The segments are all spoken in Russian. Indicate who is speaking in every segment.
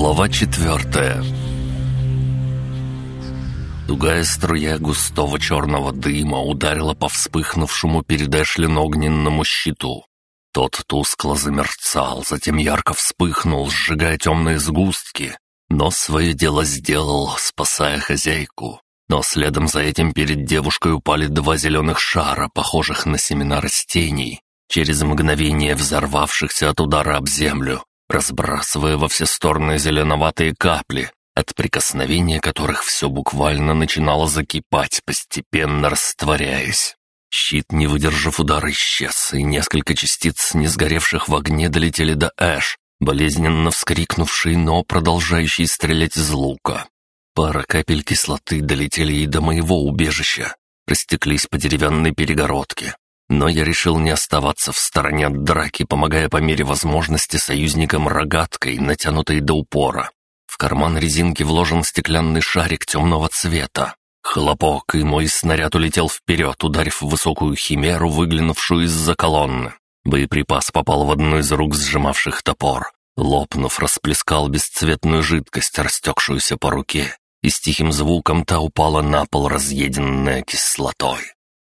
Speaker 1: Глава четвертая Тугая струя густого черного дыма ударила по вспыхнувшему перед Эшлин огненному щиту. Тот тускло замерцал, затем ярко вспыхнул, сжигая темные сгустки, но свое дело сделал, спасая хозяйку. Но следом за этим перед девушкой упали два зеленых шара, похожих на семена растений, через мгновение взорвавшихся от удара об землю, разбрасывая во все стороны зеленоватые капли, от прикосновения которых все буквально начинало закипать, постепенно растворяясь. Щит, не выдержав удара, исчез, и несколько частиц, не сгоревших в огне, долетели до Эш, болезненно вскрикнувший, но продолжающий стрелять из лука. Пара капель кислоты долетели и до моего убежища, растеклись по деревянной перегородке. Но я решил не оставаться в стороне от драки, помогая по мере возможности союзникам рогаткой, натянутой до упора. В карман резинки вложен стеклянный шарик темного цвета. Хлопок, и мой снаряд улетел вперед, ударив высокую химеру, выглянувшую из-за колонны. Боеприпас попал в одну из рук сжимавших топор. Лопнув, расплескал бесцветную жидкость, растекшуюся по руке, и с тихим звуком та упала на пол, разъеденная кислотой.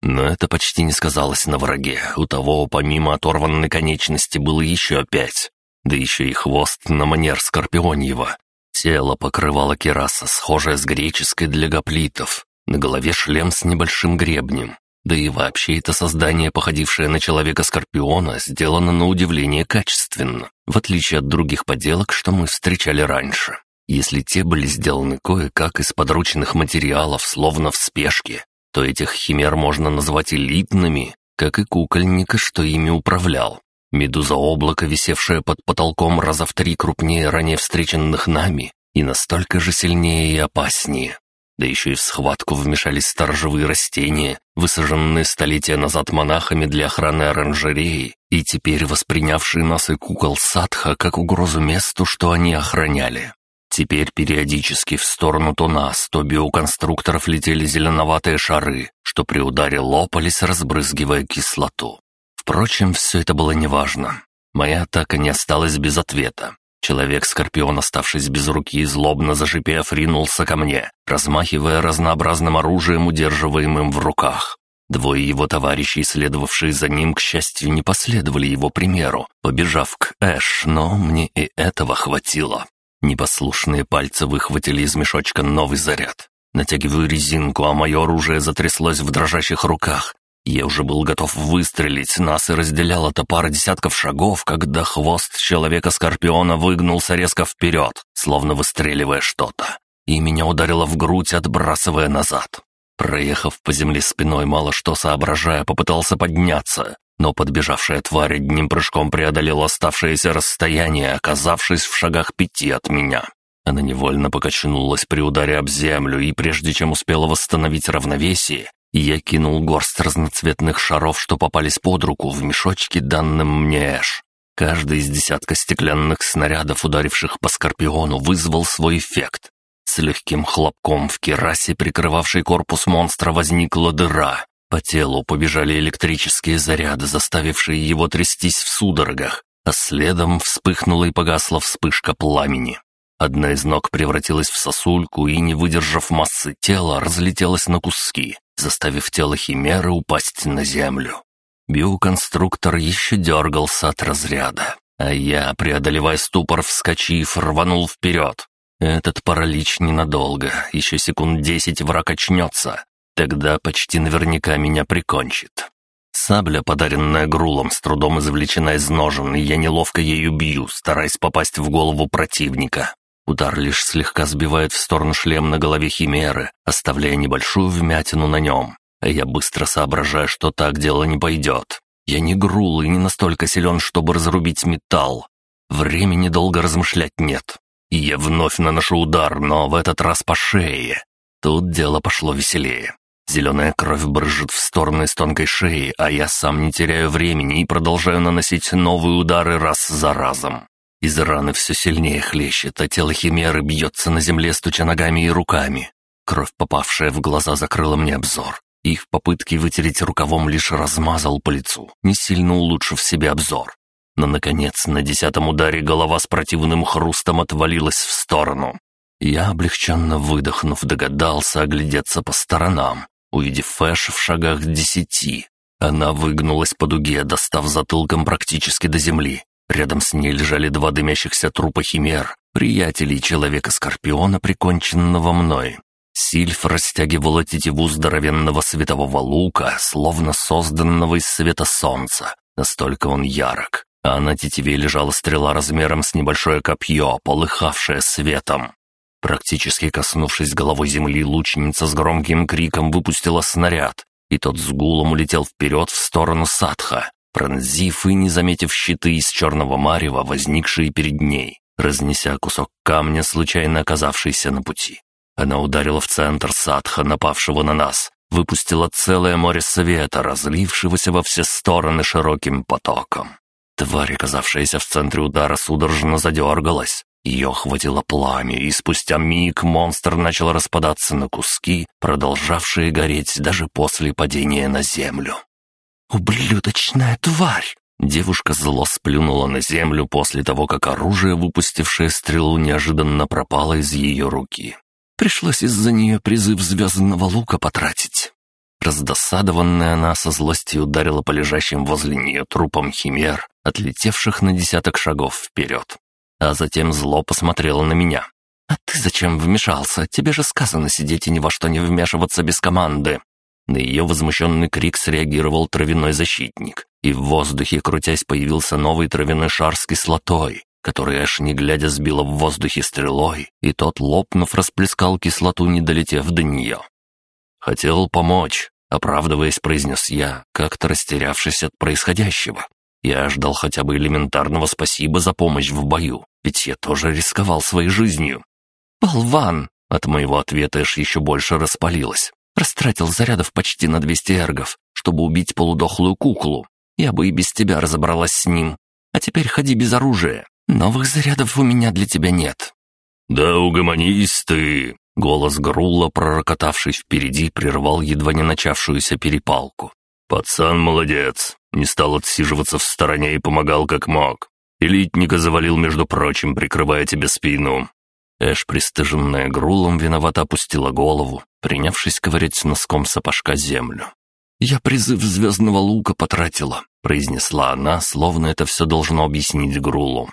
Speaker 1: Но это почти не сказалось на враге. У того, помимо оторванной конечности, было еще пять. Да еще и хвост на манер скорпионьего. Тело покрывало кераса, схожая с греческой для гоплитов. На голове шлем с небольшим гребнем. Да и вообще это создание, походившее на человека-скорпиона, сделано на удивление качественно, в отличие от других поделок, что мы встречали раньше. Если те были сделаны кое-как из подручных материалов, словно в спешке, то этих химер можно назвать элитными, как и кукольника, что ими управлял. Медуза облака, висевшая под потолком раза в три крупнее ранее встреченных нами, и настолько же сильнее и опаснее. Да еще и в схватку вмешались сторожевые растения, высаженные столетия назад монахами для охраны оранжереи, и теперь воспринявшие нас и кукол Садха как угрозу месту, что они охраняли. Теперь периодически в сторону то нас, то биоконструкторов летели зеленоватые шары, что при ударе лопались, разбрызгивая кислоту. Впрочем, все это было неважно. Моя атака не осталась без ответа. Человек-скорпион, оставшись без руки, злобно зашипев, ринулся ко мне, размахивая разнообразным оружием, удерживаемым в руках. Двое его товарищей, следовавшие за ним, к счастью, не последовали его примеру, побежав к Эш, но мне и этого хватило. Непослушные пальцы выхватили из мешочка новый заряд. Натягиваю резинку, а мое оружие затряслось в дрожащих руках. Я уже был готов выстрелить, нас и разделяла то пара десятков шагов, когда хвост человека-скорпиона выгнулся резко вперед, словно выстреливая что-то, и меня ударило в грудь, отбрасывая назад. Проехав по земле спиной, мало что соображая, попытался подняться, но подбежавшая тварь одним прыжком преодолела оставшееся расстояние, оказавшись в шагах пяти от меня. Она невольно покачнулась при ударе об землю, и прежде чем успела восстановить равновесие, я кинул горсть разноцветных шаров, что попались под руку, в мешочки, данным мне Эш. Каждый из десятка стеклянных снарядов, ударивших по Скорпиону, вызвал свой эффект. С легким хлопком в керасе, прикрывавшей корпус монстра, возникла дыра, по телу побежали электрические заряды, заставившие его трястись в судорогах, а следом вспыхнула и погасла вспышка пламени. Одна из ног превратилась в сосульку и, не выдержав массы тела, разлетелась на куски, заставив тело химеры упасть на землю. Биоконструктор еще дергался от разряда, а я, преодолевая ступор, вскочив, рванул вперед. Этот паралич ненадолго, еще секунд десять враг очнется, Тогда почти наверняка меня прикончит. Сабля, подаренная Грулом, с трудом извлечена из ножен, и я неловко ею бью, стараясь попасть в голову противника. Удар лишь слегка сбивает в сторону шлем на голове Химеры, оставляя небольшую вмятину на нем. А я быстро соображаю, что так дело не пойдет. Я не Грул и не настолько силен, чтобы разрубить металл. Времени долго размышлять нет. Я вновь наношу удар, но в этот раз по шее. Тут дело пошло веселее. Зеленая кровь брызжет в стороны с тонкой шеи, а я сам не теряю времени и продолжаю наносить новые удары раз за разом. Из раны все сильнее хлещет, а тело химеры бьется на земле, стуча ногами и руками. Кровь, попавшая в глаза, закрыла мне обзор. И в попытке вытереть рукавом лишь размазал по лицу, не сильно улучшив себе обзор. но, наконец, на десятом ударе голова с противным хрустом отвалилась в сторону. Я, облегченно выдохнув, догадался оглядеться по сторонам, увидев Фэш в шагах десяти. Она выгнулась по дуге, достав затылком практически до земли. Рядом с ней лежали два дымящихся трупа химер, приятелей Человека-Скорпиона, приконченного мной. Сильф растягивала тетиву здоровенного светового лука, словно созданного из света солнца. Настолько он ярок. А на тетиве лежала стрела размером с небольшое копье, полыхавшее светом. Практически коснувшись головой земли, лучница с громким криком выпустила снаряд, и тот с гулом улетел вперед в сторону Садха, пронзив и не заметив щиты из черного марева, возникшие перед ней, разнеся кусок камня, случайно оказавшийся на пути. Она ударила в центр садха, напавшего на нас, выпустила целое море света, разлившегося во все стороны широким потоком. Тварь, оказавшаяся в центре удара, судорожно задергалась. Ее охватило пламя, и спустя миг монстр начал распадаться на куски, продолжавшие гореть даже после падения на землю. «Ублюдочная тварь!» Девушка зло сплюнула на землю после того, как оружие, выпустившее стрелу, неожиданно пропало из ее руки. Пришлось из-за нее призыв звездного лука потратить. Раздосадованная она со злостью ударила по лежащим возле нее трупам химер, отлетевших на десяток шагов вперед. А затем зло посмотрела на меня. «А ты зачем вмешался? Тебе же сказано сидеть и ни во что не вмешиваться без команды». На ее возмущенный крик среагировал травяной защитник, и в воздухе, крутясь, появился новый травяной шар с кислотой, который аж не глядя сбила в воздухе стрелой, и тот, лопнув, расплескал кислоту, не долетев до нее. «Хотел помочь», — оправдываясь, произнес я, как-то растерявшись от происходящего. Я ждал хотя бы элементарного спасибо за помощь в бою, ведь я тоже рисковал своей жизнью. «Болван!» — от моего ответа аж еще больше распалилась. Растратил зарядов почти на 200 эргов, чтобы убить полудохлую куклу. Я бы и без тебя разобралась с ним. А теперь ходи без оружия. Новых зарядов у меня для тебя нет».
Speaker 2: «Да угомонись ты!» Голос Грулла, пророкотавший впереди, прервал едва не начавшуюся перепалку. «Пацан молодец, не стал отсиживаться в стороне и помогал как мог. Элитника завалил, между прочим, прикрывая тебе спину».
Speaker 1: Эш, пристыженная Грулом, виновато опустила голову, принявшись ковырять носком сапожка землю. «Я призыв звездного лука потратила», — произнесла она, словно это все должно объяснить Грулу.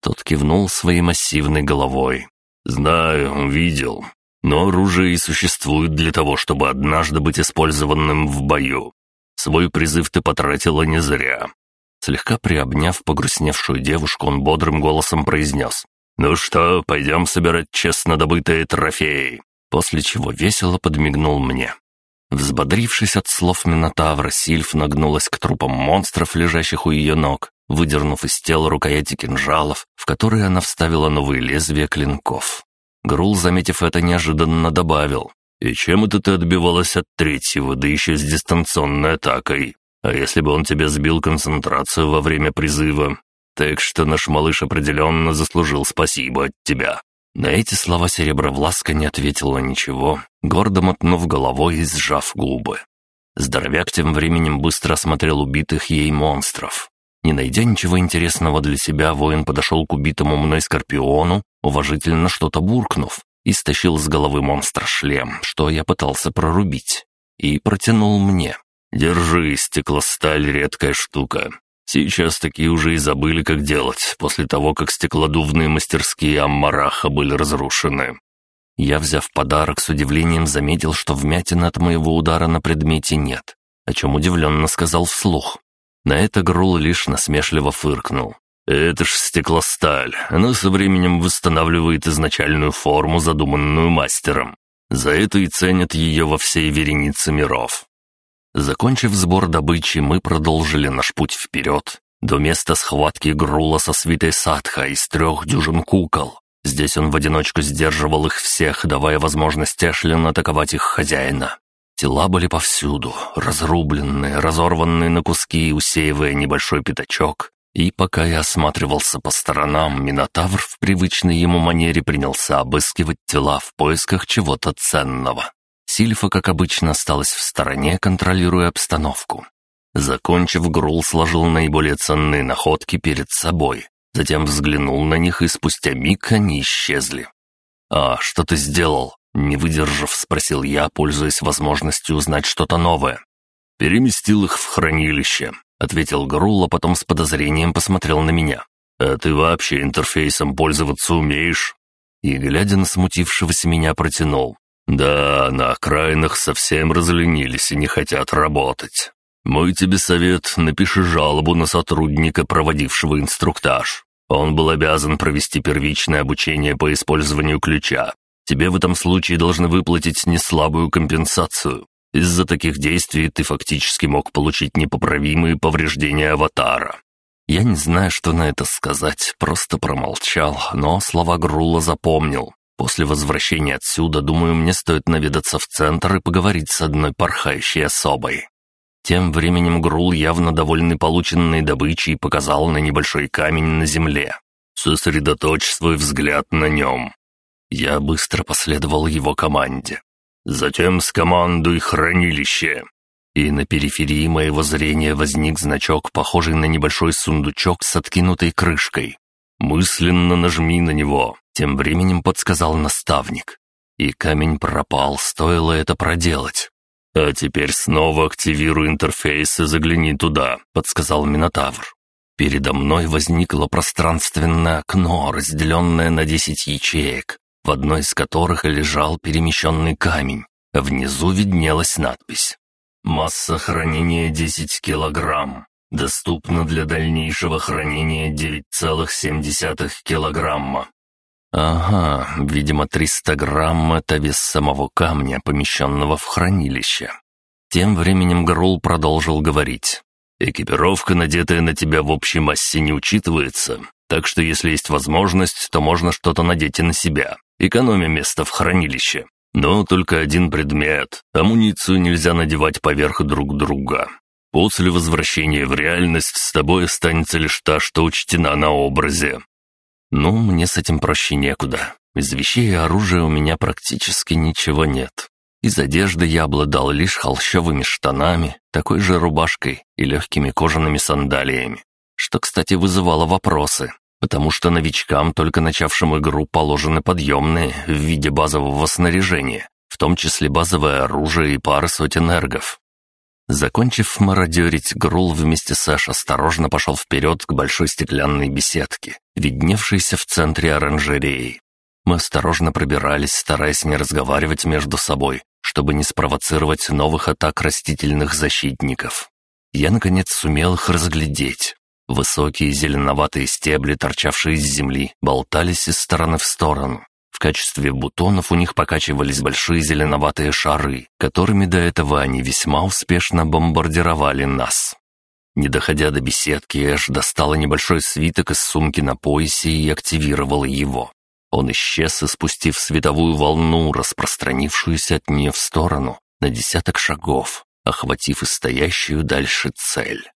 Speaker 1: Тот кивнул своей массивной головой.
Speaker 2: «Знаю, видел. Но оружие и существует для того, чтобы однажды быть использованным в бою. Свой призыв ты потратила не зря».
Speaker 1: Слегка приобняв погрустневшую девушку, он бодрым голосом произнес.
Speaker 2: «Ну что, пойдем собирать честно добытые трофеи?»
Speaker 1: После чего весело подмигнул мне. Взбодрившись от слов Минотавра, Сильф нагнулась к трупам монстров, лежащих у ее ног, выдернув из тела рукояти кинжалов, в которые она вставила новые лезвия клинков. Грул, заметив это, неожиданно добавил.
Speaker 2: «И чем это ты отбивалась от третьего, да еще с дистанционной атакой? А если бы он тебе сбил концентрацию во время призыва? Так что наш малыш определенно заслужил спасибо от тебя».
Speaker 1: На эти слова Серебровласка не ответила ничего, гордо мотнув головой и сжав губы. Здоровяк тем временем быстро осмотрел убитых ей монстров. Не найдя ничего интересного для себя, воин подошел к убитому мной скорпиону, уважительно что-то буркнув, и стащил с головы монстра шлем, что я пытался прорубить, и протянул мне.
Speaker 2: «Держи, стеклосталь — редкая штука. Сейчас такие уже и забыли, как делать, после того, как стеклодувные мастерские Аммараха были разрушены».
Speaker 1: Я, взяв подарок, с удивлением заметил, что вмятин от моего удара на предмете нет, о чем удивленно сказал вслух. На это Грул лишь насмешливо фыркнул.
Speaker 2: «Это ж стеклосталь. Она со временем восстанавливает изначальную форму, задуманную мастером. За это и ценят ее во всей веренице миров».
Speaker 1: Закончив сбор добычи, мы продолжили наш путь вперед, до места схватки Грула со свитой Садха из трех дюжин кукол. Здесь он в одиночку сдерживал их всех, давая возможность Эшлин атаковать их хозяина. Тела были повсюду, разрубленные, разорванные на куски, усеивая небольшой пятачок. И пока я осматривался по сторонам, Минотавр в привычной ему манере принялся обыскивать тела в поисках чего-то ценного. Сильфа, как обычно, осталась в стороне, контролируя обстановку. Закончив, Грул сложил наиболее ценные находки перед собой. Затем взглянул на них, и спустя миг они исчезли. «А что ты сделал?» Не выдержав, спросил я, пользуясь возможностью узнать что-то новое. «Переместил их в хранилище», — ответил Грул, а потом с подозрением посмотрел на меня. «А ты вообще интерфейсом пользоваться умеешь?» И, глядя на смутившегося меня, протянул. «Да, на окраинах совсем разленились и не хотят работать. Мой тебе совет, напиши жалобу на сотрудника, проводившего инструктаж. Он был обязан провести первичное обучение по использованию ключа. Тебе в этом случае должны выплатить неслабую компенсацию. Из-за таких действий ты фактически мог получить непоправимые повреждения аватара. Я не знаю, что на это сказать, просто промолчал, но слова Грула запомнил. После возвращения отсюда, думаю, мне стоит наведаться в центр и поговорить с одной порхающей особой. Тем временем Грул, явно довольный полученной добычей, показал на небольшой камень на земле. «Сосредоточь свой взгляд на нем». Я быстро последовал его команде. Затем скомандуй хранилище и на периферии моего зрения возник значок, похожий на небольшой сундучок с откинутой крышкой. «Мысленно нажми на него», — тем временем подсказал наставник. И камень пропал, стоило это проделать. «А теперь снова активируй интерфейс и загляни туда», — подсказал Минотавр. Передо мной возникло пространственное окно, разделенное на десять ячеек, в одной из которых лежал перемещенный камень, внизу виднелась надпись Масса хранения 10 килограмм. Доступно для дальнейшего хранения 9,7 килограмма. Ага, видимо, 300 грамм — это вес самого камня, помещенного в хранилище. Тем временем Грул продолжил говорить. «Экипировка, надетая на тебя в общей массе, не учитывается, так что если есть возможность, то можно что-то надеть и на себя, экономя место в хранилище. Но только один предмет. Амуницию нельзя надевать поверх друг друга. После возвращения в реальность с тобой останется лишь та, что учтена на образе. Ну, мне с этим проще некуда. Из вещей и оружия у меня практически ничего нет. Из одежды я обладал лишь холщовыми штанами, такой же рубашкой и легкими кожаными сандалиями, что, кстати, вызывало вопросы потому что новичкам, только начавшим игру, положены подъемные в виде базового снаряжения, в том числе базовое оружие и пары сотен эргов. Закончив мародерить, Грул вместе с Эш осторожно пошел вперед к большой стеклянной беседке, видневшейся в центре оранжереи. Мы осторожно пробирались, стараясь не разговаривать между собой, чтобы не спровоцировать новых атак растительных защитников. Я, наконец, сумел их разглядеть. Высокие зеленоватые стебли, торчавшие из земли, болтались из стороны в сторону. В качестве бутонов у них покачивались большие зеленоватые шары, которыми до этого они весьма успешно бомбардировали нас. Не доходя до беседки, Эш достала небольшой свиток из сумки на поясе и активировала его. Он исчез, испустив световую волну, распространившуюся от нее в сторону, на десяток шагов, охватив и стоящую дальше цель.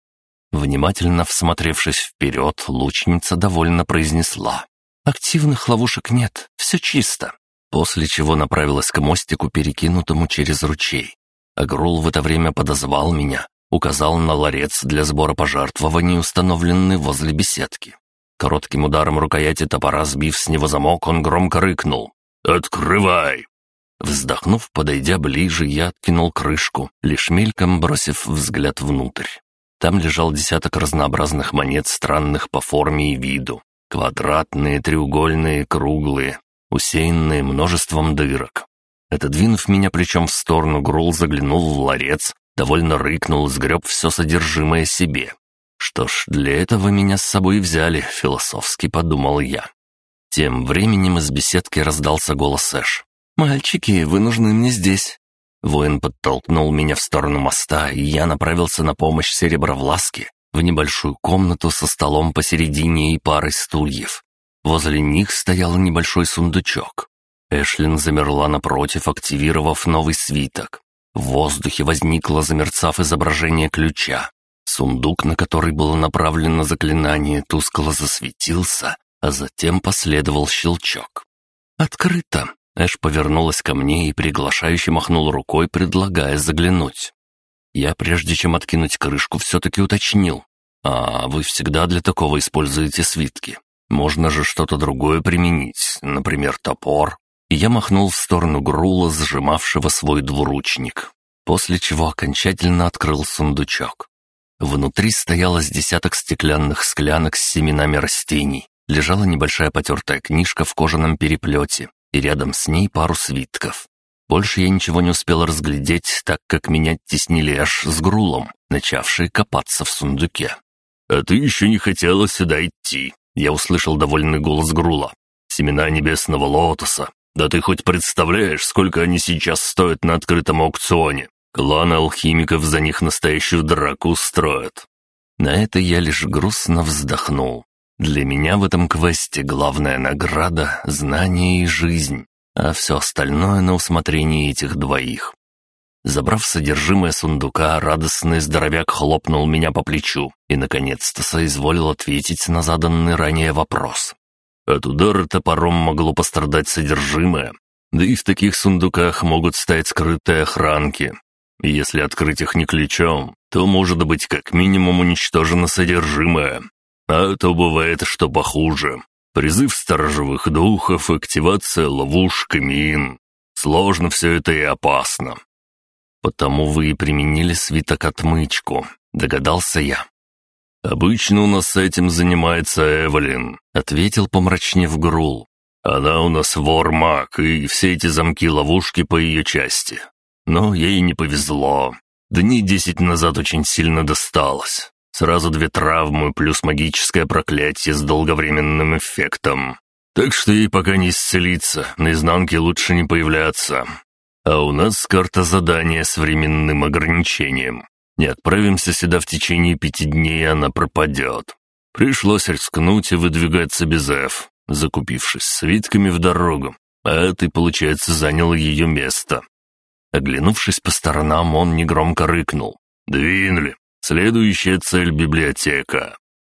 Speaker 1: Внимательно всмотревшись вперед, лучница довольно произнесла. «Активных ловушек нет, все чисто». После чего направилась к мостику, перекинутому через ручей. Агрул в это время подозвал меня, указал на ларец для сбора пожертвований, установленный возле беседки. Коротким ударом рукояти топора, сбив с него замок, он громко рыкнул. «Открывай!» Вздохнув, подойдя ближе, я откинул крышку, лишь мельком бросив взгляд внутрь. Там лежал десяток разнообразных монет, странных по форме и виду. Квадратные, треугольные, круглые, усеянные множеством дырок. Отодвинув меня плечом в сторону, Грул заглянул в ларец, довольно рыкнул и сгреб все содержимое себе. Что ж, для этого меня с собой взяли, философски подумал я. Тем временем из беседки раздался голос Эш. «Мальчики, вы нужны мне здесь. Воин подтолкнул меня в сторону моста, и я направился на помощь Серебровласке в небольшую комнату со столом посередине и парой стульев. Возле них стоял небольшой сундучок. Эшлин замерла напротив, активировав новый свиток. В воздухе возникло, замерцав изображение ключа. Сундук, на который было направлено заклинание, тускло засветился, а затем последовал щелчок. «Открыто!» Эш повернулась ко мне и приглашающе махнул рукой, предлагая заглянуть. Я, прежде чем откинуть крышку, все-таки уточнил. «А вы всегда для такого используете свитки? Можно же что-то другое применить, например, топор». И я махнул в сторону Грула, сжимавшего свой двуручник, после чего окончательно открыл сундучок. Внутри стояло десяток стеклянных склянок с семенами растений, лежала небольшая потертая книжка в кожаном переплете, и рядом с ней пару свитков. Больше я ничего не успел разглядеть, так как меня теснили аж с грулом, начавшие копаться в сундуке.
Speaker 2: «А ты еще не хотела сюда идти», — я услышал довольный голос грула. «Семена небесного лотоса. Да ты хоть представляешь, сколько они сейчас стоят на открытом аукционе? Клан алхимиков за них настоящую драку устроят».
Speaker 1: На это я лишь грустно вздохнул. Для меня в этом квесте главная награда — знание и жизнь, а все остальное на усмотрение этих двоих. Забрав содержимое сундука, радостный здоровяк хлопнул меня по плечу и, наконец-то, соизволил ответить на заданный ранее вопрос.
Speaker 2: От удара топором могло пострадать содержимое, да и в таких сундуках могут стоять скрытые охранки. Если открыть их не ключом, то может быть как минимум уничтожено содержимое, а то бывает, что похуже. Призыв сторожевых духов, активация ловушек мин. Сложно все это и опасно.
Speaker 1: Потому вы и применили свиток-отмычку, догадался я.
Speaker 2: «Обычно у нас этим занимается Эвелин», — ответил помрачнев Грул. «Она у нас вор-маг, и все эти замки-ловушки по ее части. Но ей не повезло. Дни десять назад очень сильно досталось. Сразу две травмы плюс магическое проклятие с долговременным эффектом. Так что ей пока не исцелиться, на изнанке лучше не появляться. А у нас карта задания с временным ограничением. Не отправимся сюда в течение пяти дней, она пропадет. Пришлось рискнуть и выдвигаться без F, закупившись свитками в дорогу. А ты, получается, занял ее место. Оглянувшись по сторонам, он негромко рыкнул. «Двинули!» Следующая цель — библиотека.